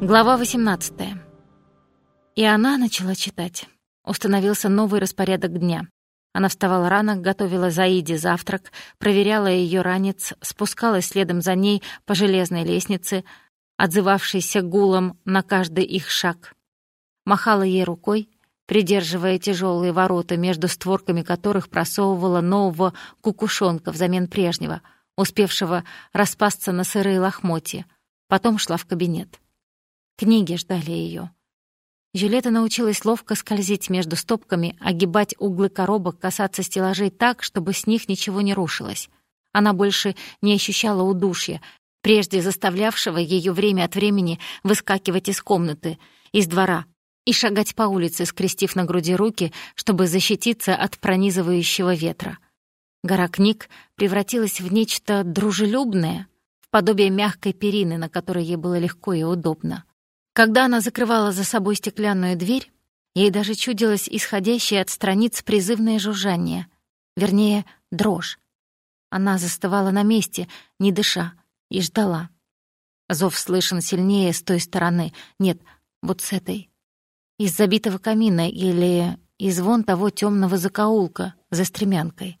Глава 18. И она начала читать. Установился новый распорядок дня. Она вставала рано, готовила Заиде завтрак, проверяла ее ранец, спускалась следом за ней по железной лестнице, отзывавшейся гулом на каждый их шаг. Махала ей рукой, придерживая тяжелые ворота, между створками которых просовывала нового кукушонка взамен прежнего, успевшего распасться на сырые лохмотья. Потом шла в кабинет. Книги ждали ее. Жюлета научилась ловко скользить между стопками, огибать углы коробок, касаться стеллажей так, чтобы с них ничего не рушилось. Она больше не ощущала удушья, прежде заставлявшего ее время от времени выскакивать из комнаты, из двора и шагать по улице, скрестив на груди руки, чтобы защититься от пронизывающего ветра. Гора книг превратилась в нечто дружелюбное, в подобие мягкой перины, на которой ей было легко и удобно. Когда она закрывала за собой стеклянную дверь, ей даже чудилось исходящее от страниц призывное жужжание, вернее, дрожь. Она застывала на месте, не дыша, и ждала. Зов слышен сильнее с той стороны, нет, вот с этой. Из забитого камина или из вон того темного закоулка за стремянкой.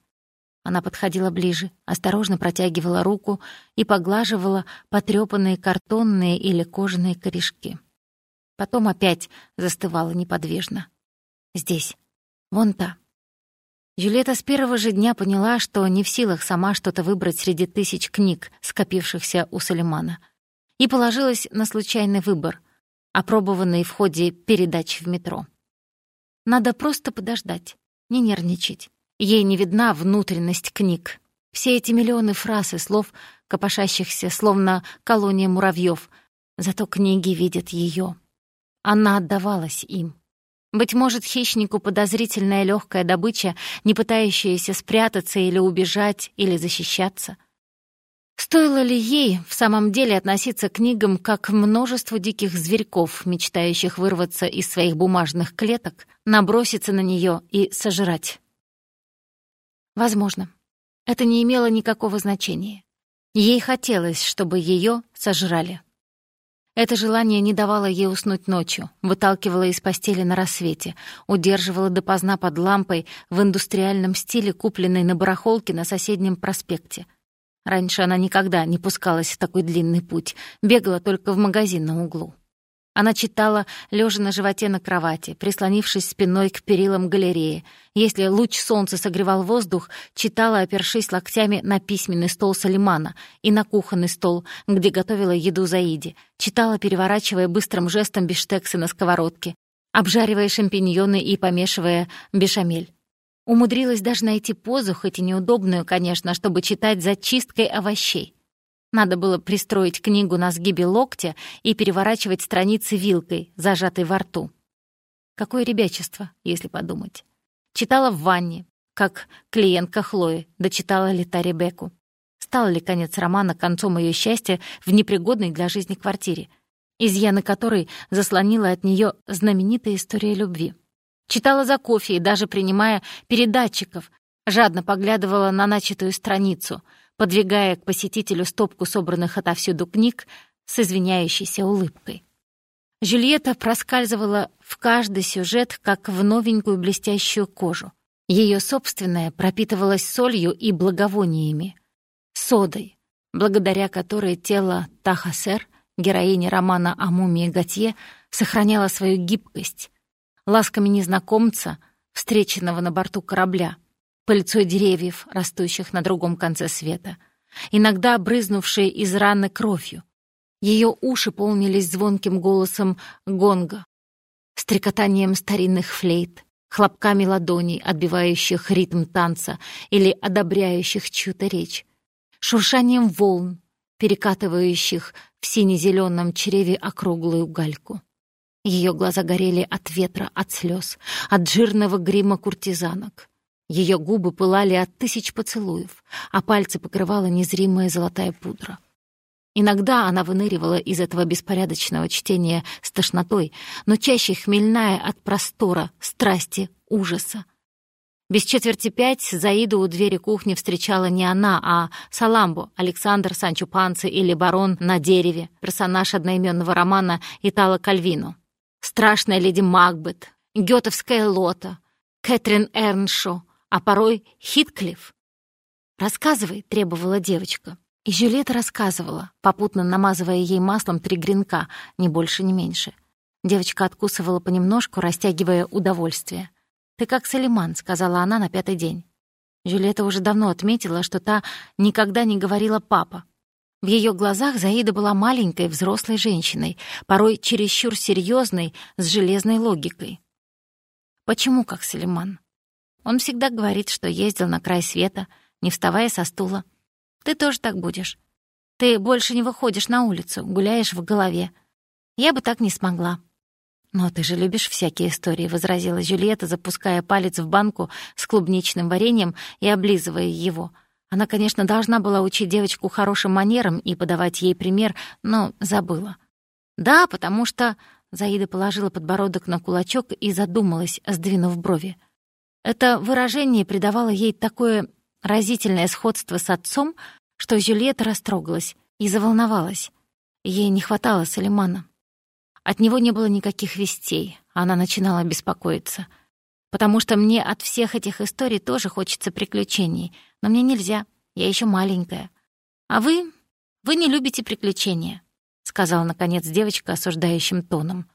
Она подходила ближе, осторожно протягивала руку и поглаживала потрёпанные картонные или кожаные корешки. Потом опять застывала неподвижно. Здесь. Вон та. Юлета с первого же дня поняла, что не в силах сама что-то выбрать среди тысяч книг, скопившихся у Салимана, и положилась на случайный выбор, опробованный в ходе передач в метро. Надо просто подождать, не нервничать. Ей не видна внутренность книг. Все эти миллионы фраз и слов, копошащихся, словно колония муравьев, зато книги видят ее. Она отдавалась им. Быть может, хищнику подозрительная легкая добыча, не пытающаяся спрятаться или убежать, или защищаться. Стоило ли ей в самом деле относиться к книгам как к множеству диких зверьков, мечтающих вырваться из своих бумажных клеток, наброситься на нее и сожрать? Возможно. Это не имело никакого значения. Ей хотелось, чтобы ее сожрали. Это желание не давало ей уснуть ночью, выталкивало из постели на рассвете, удерживало допоздна под лампой в индустриальном стиле, купленной на барахолке на соседнем проспекте. Раньше она никогда не пускалась в такой длинный путь, бегала только в магазин на углу. Она читала, лежа на животе на кровати, прислонившись спиной к перилам галереи. Если луч солнца согревал воздух, читала, опершись локтями на письменный стол Салимана и на кухонный стол, где готовила еду Заиди. Читала, переворачивая быстрым жестом биштексы на сковородке, обжаривая шампиньоны и помешивая бешамель. Умудрилась даже найти позу, хоть и неудобную, конечно, чтобы читать за чисткой овощей. Надо было пристроить книгу на сгибе локтя и переворачивать страницы вилкой, зажатой во рту. Какое ребячество, если подумать. Читала в ванне, как клиентка Хлои, дочитала лета Ребекку. Стал ли конец романа концом ее счастья в непригодной для жизни квартире, изъяны которой заслонила от нее знаменитая история любви. Читала за кофе и даже принимая передатчиков, жадно поглядывала на начатую страницу — подвигая к посетителю стопку собранных отовсюду книг с извиняющейся улыбкой. Жюльетта проскальзывала в каждый сюжет, как в новенькую блестящую кожу. Ее собственная пропитывалась солью и благовониями, содой, благодаря которой тело Тахасер, героини романа о мумии Готье, сохраняло свою гибкость, ласками незнакомца, встреченного на борту корабля — пыльцой деревьев, растущих на другом конце света, иногда брызнувшие из раны кровью. Ее уши полнились звонким голосом гонга, стрекотанием старинных флейт, хлопками ладоней, отбивающих ритм танца или одобряющих чью-то речь, шуршанием волн, перекатывающих в сине-зеленом чреве округлую гальку. Ее глаза горели от ветра, от слез, от жирного грима куртизанок. Ее губы пылали от тысяч поцелуев, а пальцы покрывала незримая золотая пудра. Иногда она выныривала из этого беспорядочного чтения с тошнотой, но чаще хмельная от простора, страсти, ужаса. Без четверти пять Заиду у двери кухни встречала не она, а Саламбо, Александр Санчо Панци или барон на дереве, персонаж одноименного романа Итало Кальвино. Страшная леди Макбет, Гетовская Лота, Кэтрин Эрншо, а порой Хитклифф. «Рассказывай», — требовала девочка. И Жюлета рассказывала, попутно намазывая ей маслом три гренка, ни больше, ни меньше. Девочка откусывала понемножку, растягивая удовольствие. «Ты как Салиман», — сказала она на пятый день. Жюлета уже давно отметила, что та никогда не говорила «папа». В ее глазах Заида была маленькой взрослой женщиной, порой чересчур серьезной, с железной логикой. Почему как Салиман? Он всегда говорит, что ездил на край света, не вставая со стула. Ты тоже так будешь. Ты больше не выходишь на улицу, гуляешь в голове. Я бы так не смогла. «Но ты же любишь всякие истории», — возразила Жюльетта, запуская палец в банку с клубничным вареньем и облизывая его. Она, конечно, должна была учить девочку хорошим манерам и подавать ей пример, но забыла. «Да, потому что...» — Заида положила подбородок на кулачок и задумалась, сдвинув брови. Это выражение придавало ей такое разительное сходство с отцом, что Жюльетта растрогалась и заволновалась. Ей не хватало Салимана. От него не было никаких вестей, она начинала беспокоиться. Потому что мне от всех этих историй тоже хочется приключений, но мне нельзя, я еще маленькая. А вы... вы не любите приключения, — сказала, наконец, девочка осуждающим тоном.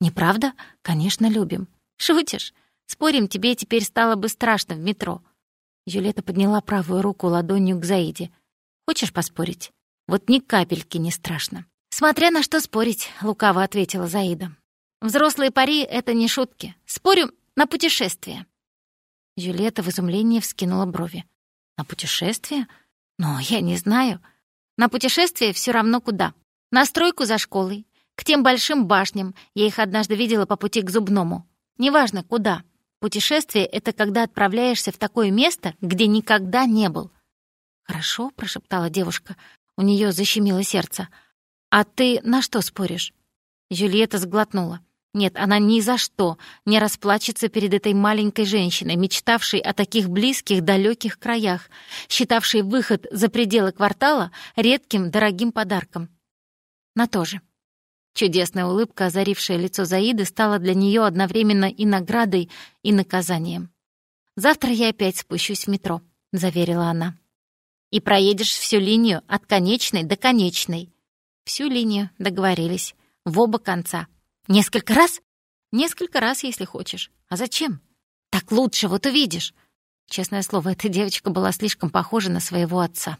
«Неправда? Конечно, любим. Шутишь? Спорим, тебе теперь стало бы страшно в метро». Юлета подняла правую руку ладонью к Заиде. «Хочешь поспорить? Вот ни капельки не страшно». «Смотря на что спорить», — лукаво ответила Заида. «Взрослые пари — это не шутки. Спорю на путешествие». Юлета в изумлении вскинула брови. «На путешествие? Но я не знаю. На путешествие все равно куда. На стройку за школой, к тем большим башням. Я их однажды видела по пути к зубному. Неважно, куда. Путешествие — это когда отправляешься в такое место, где никогда не был». «Хорошо», — прошептала девушка. У нее защемило сердце. «А ты на что споришь?» Жюльетта сглотнула. Нет, она ни за что не расплачется перед этой маленькой женщиной, мечтавшей о таких близких, далеких краях, считавшей выход за пределы квартала редким, дорогим подарком. На то же. Чудесная улыбка, озарившая лицо Заиды, стала для нее одновременно и наградой, и наказанием. «Завтра я опять спущусь в метро», — заверила она. «И проедешь всю линию от конечной до конечной. Всю линию, договорились. В оба конца. Несколько раз? Несколько раз, если хочешь. А зачем? Так лучше, вот увидишь. Честное слово, эта девочка была слишком похожа на своего отца.